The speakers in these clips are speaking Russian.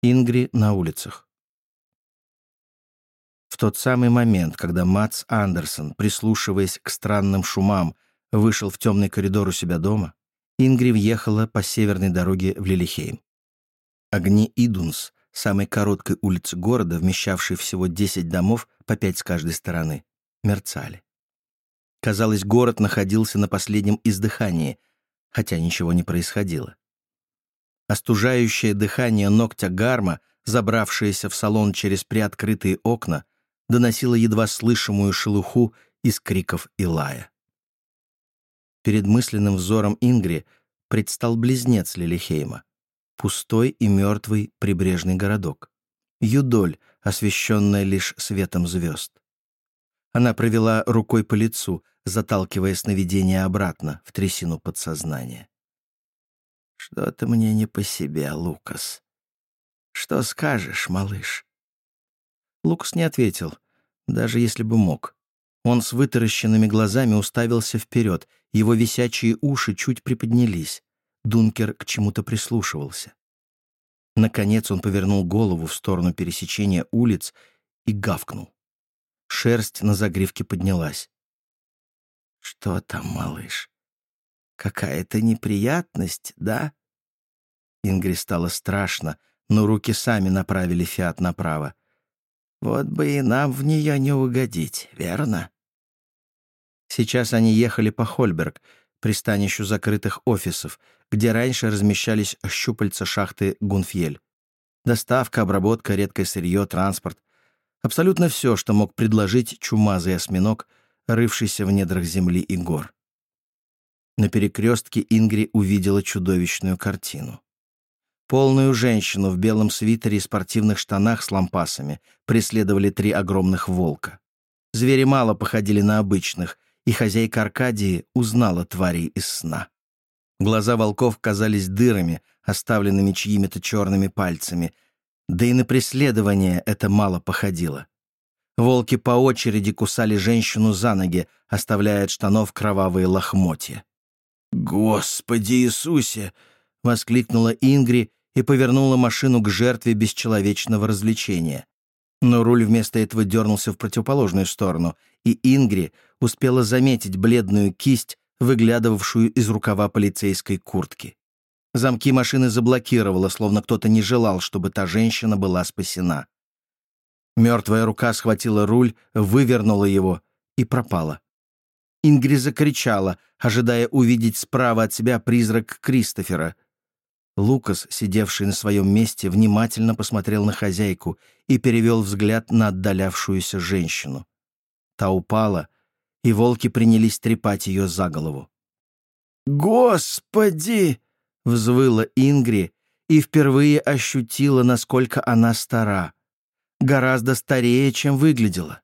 Ингри на улицах. В тот самый момент, когда Мац Андерсон, прислушиваясь к странным шумам, вышел в темный коридор у себя дома, Ингри въехала по северной дороге в Лилихейм. Огни Идунс, самой короткой улицы города, вмещавшей всего 10 домов по пять с каждой стороны, мерцали. Казалось, город находился на последнем издыхании, хотя ничего не происходило. Остужающее дыхание ногтя гарма, забравшееся в салон через приоткрытые окна, доносило едва слышимую шелуху из криков и лая. Перед мысленным взором Ингри предстал близнец Лилихейма, пустой и мертвый прибрежный городок, юдоль, освещенная лишь светом звезд. Она провела рукой по лицу, заталкивая сновидение обратно в трясину подсознания. Что-то мне не по себе, Лукас. Что скажешь, малыш? Лукас не ответил, даже если бы мог. Он с вытаращенными глазами уставился вперед, его висячие уши чуть приподнялись. Дункер к чему-то прислушивался. Наконец он повернул голову в сторону пересечения улиц и гавкнул. Шерсть на загривке поднялась. «Что там, малыш? Какая-то неприятность, да?» Ингри стало страшно, но руки сами направили Фиат направо. «Вот бы и нам в нее не угодить, верно?» Сейчас они ехали по Хольберг, пристанищу закрытых офисов, где раньше размещались щупальца шахты Гунфьель. Доставка, обработка, редкое сырье, транспорт. Абсолютно все, что мог предложить чумазый осьминог, рывшийся в недрах земли и гор. На перекрестке Ингри увидела чудовищную картину. Полную женщину в белом свитере и спортивных штанах с лампасами преследовали три огромных волка. Звери мало походили на обычных, и хозяйка Аркадии узнала тварей из сна. Глаза волков казались дырами, оставленными чьими-то черными пальцами, да и на преследование это мало походило. Волки по очереди кусали женщину за ноги, оставляя от штанов кровавые лохмотья. «Господи Иисусе!» — воскликнула Ингри и повернула машину к жертве бесчеловечного развлечения. Но руль вместо этого дернулся в противоположную сторону, и Ингри успела заметить бледную кисть, выглядывавшую из рукава полицейской куртки. Замки машины заблокировало, словно кто-то не желал, чтобы та женщина была спасена. Мертвая рука схватила руль, вывернула его и пропала. Ингри закричала, ожидая увидеть справа от себя призрак Кристофера. Лукас, сидевший на своем месте, внимательно посмотрел на хозяйку и перевел взгляд на отдалявшуюся женщину. Та упала, и волки принялись трепать ее за голову. «Господи!» — взвыла Ингри и впервые ощутила, насколько она стара гораздо старее, чем выглядела.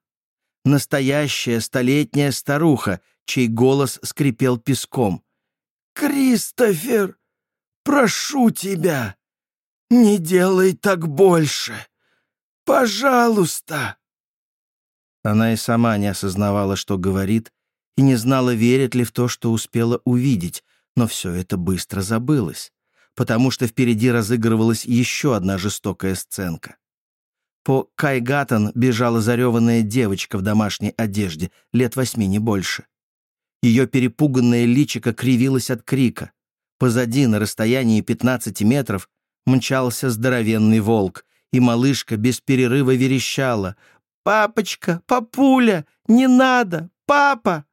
Настоящая столетняя старуха, чей голос скрипел песком. «Кристофер, прошу тебя, не делай так больше. Пожалуйста!» Она и сама не осознавала, что говорит, и не знала, верит ли в то, что успела увидеть, но все это быстро забылось, потому что впереди разыгрывалась еще одна жестокая сценка. По Кайгатан бежала зареванная девочка в домашней одежде, лет восьми, не больше. Ее перепуганное личико кривилось от крика. Позади, на расстоянии 15 метров, мчался здоровенный волк, и малышка без перерыва верещала. «Папочка! Папуля! Не надо! Папа!»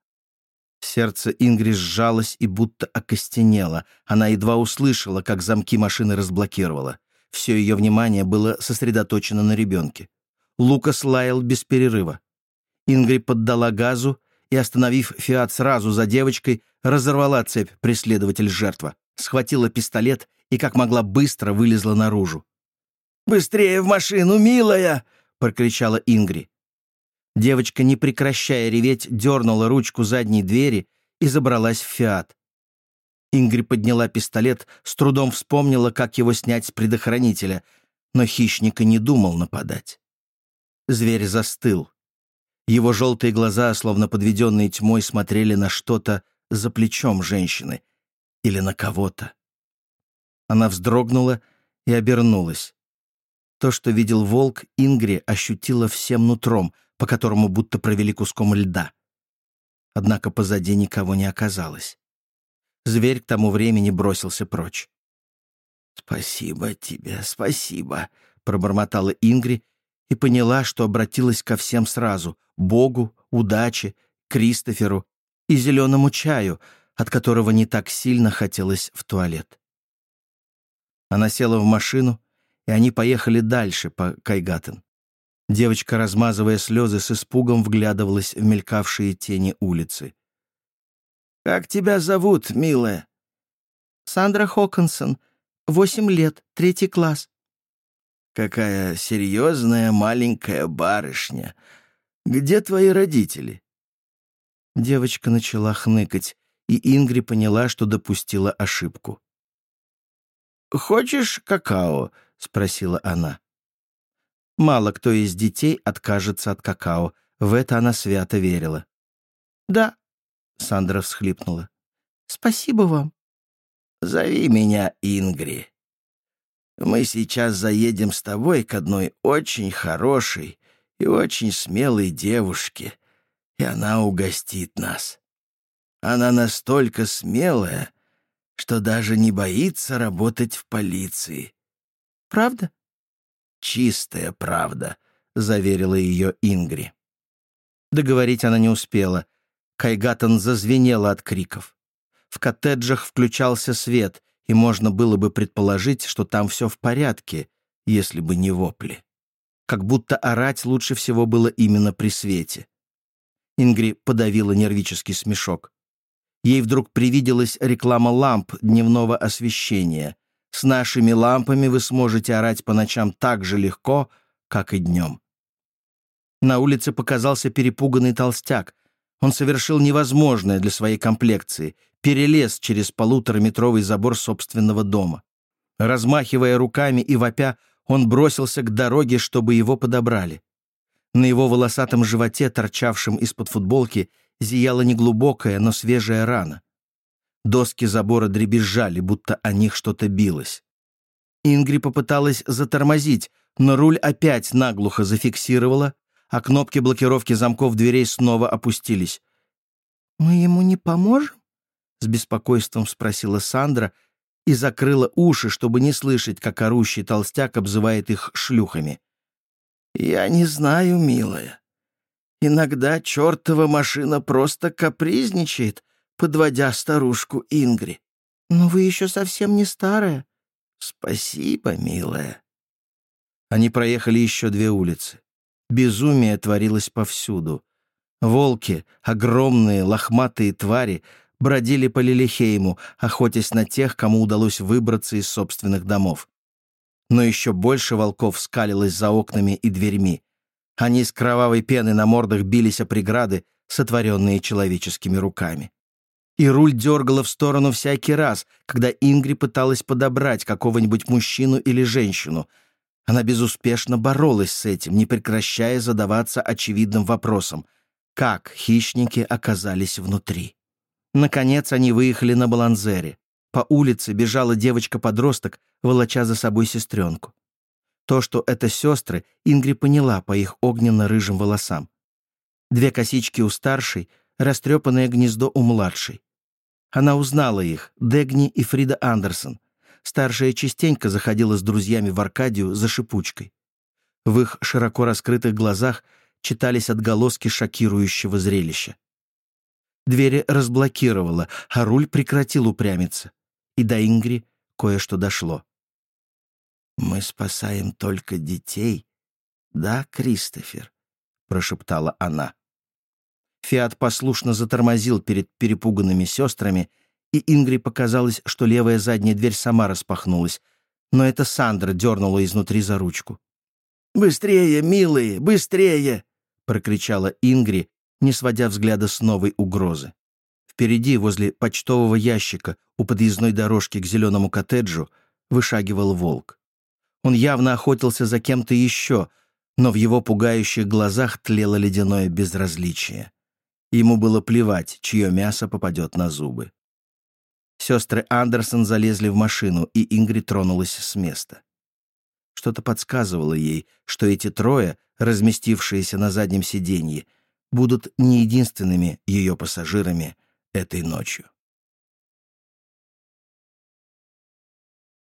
Сердце Ингри сжалось и будто окостенело. Она едва услышала, как замки машины разблокировала. Все ее внимание было сосредоточено на ребенке. Лукас лаял без перерыва. Ингри поддала газу и, остановив «Фиат» сразу за девочкой, разорвала цепь преследователь-жертва, схватила пистолет и, как могла, быстро вылезла наружу. «Быстрее в машину, милая!» — прокричала Ингри. Девочка, не прекращая реветь, дернула ручку задней двери и забралась в «Фиат». Ингри подняла пистолет, с трудом вспомнила, как его снять с предохранителя, но хищник и не думал нападать. Зверь застыл. Его желтые глаза, словно подведенные тьмой, смотрели на что-то за плечом женщины или на кого-то. Она вздрогнула и обернулась. То, что видел волк, Ингри ощутила всем нутром, по которому будто провели куском льда. Однако позади никого не оказалось. Зверь к тому времени бросился прочь. «Спасибо тебе, спасибо», — пробормотала Ингри и поняла, что обратилась ко всем сразу — Богу, удаче, Кристоферу и зеленому чаю, от которого не так сильно хотелось в туалет. Она села в машину, и они поехали дальше по Кайгатен. Девочка, размазывая слезы, с испугом вглядывалась в мелькавшие тени улицы. «Как тебя зовут, милая?» «Сандра Хокинсон. Восемь лет, третий класс». «Какая серьезная маленькая барышня. Где твои родители?» Девочка начала хныкать, и Ингри поняла, что допустила ошибку. «Хочешь какао?» — спросила она. Мало кто из детей откажется от какао. В это она свято верила. «Да», — Сандра всхлипнула. «Спасибо вам». «Зови меня Ингри. Мы сейчас заедем с тобой к одной очень хорошей и очень смелой девушке, и она угостит нас. Она настолько смелая, что даже не боится работать в полиции. Правда? Чистая правда, заверила ее Ингри. Договорить она не успела. Кайгатон зазвенела от криков. В коттеджах включался свет, и можно было бы предположить, что там все в порядке, если бы не вопли. Как будто орать лучше всего было именно при свете. Ингри подавила нервический смешок. Ей вдруг привиделась реклама ламп дневного освещения. С нашими лампами вы сможете орать по ночам так же легко, как и днем. На улице показался перепуганный толстяк. Он совершил невозможное для своей комплекции, перелез через полутораметровый забор собственного дома. Размахивая руками и вопя, он бросился к дороге, чтобы его подобрали. На его волосатом животе, торчавшем из-под футболки, зияла неглубокая, но свежая рана. Доски забора дребезжали, будто о них что-то билось. Ингри попыталась затормозить, но руль опять наглухо зафиксировала, а кнопки блокировки замков дверей снова опустились. «Мы ему не поможем?» — с беспокойством спросила Сандра и закрыла уши, чтобы не слышать, как орущий толстяк обзывает их шлюхами. «Я не знаю, милая. Иногда чертова машина просто капризничает, подводя старушку Ингри. Но вы еще совсем не старая. Спасибо, милая. Они проехали еще две улицы. Безумие творилось повсюду. Волки, огромные лохматые твари, бродили по Лилихейму, охотясь на тех, кому удалось выбраться из собственных домов. Но еще больше волков скалилось за окнами и дверьми. Они с кровавой пеной на мордах бились о преграды, сотворенные человеческими руками. И руль дергала в сторону всякий раз, когда Ингри пыталась подобрать какого-нибудь мужчину или женщину. Она безуспешно боролась с этим, не прекращая задаваться очевидным вопросом. Как хищники оказались внутри? Наконец они выехали на Баланзере. По улице бежала девочка-подросток, волоча за собой сестренку. То, что это сестры, Ингри поняла по их огненно-рыжим волосам. Две косички у старшей, растрепанное гнездо у младшей. Она узнала их, Дегни и Фрида Андерсон. Старшая частенько заходила с друзьями в Аркадию за шипучкой. В их широко раскрытых глазах читались отголоски шокирующего зрелища. Двери разблокировала, а руль прекратил упрямиться. И до Ингри кое-что дошло. «Мы спасаем только детей, да, Кристофер?» — прошептала она. Фиат послушно затормозил перед перепуганными сестрами, и Ингри показалось, что левая задняя дверь сама распахнулась, но это Сандра дернула изнутри за ручку. «Быстрее, милые, быстрее!» — прокричала Ингри, не сводя взгляда с новой угрозы. Впереди, возле почтового ящика, у подъездной дорожки к зеленому коттеджу, вышагивал волк. Он явно охотился за кем-то еще, но в его пугающих глазах тлело ледяное безразличие. Ему было плевать, чье мясо попадет на зубы. Сестры Андерсон залезли в машину, и Ингрид тронулась с места. Что-то подсказывало ей, что эти трое, разместившиеся на заднем сиденье, будут не единственными ее пассажирами этой ночью.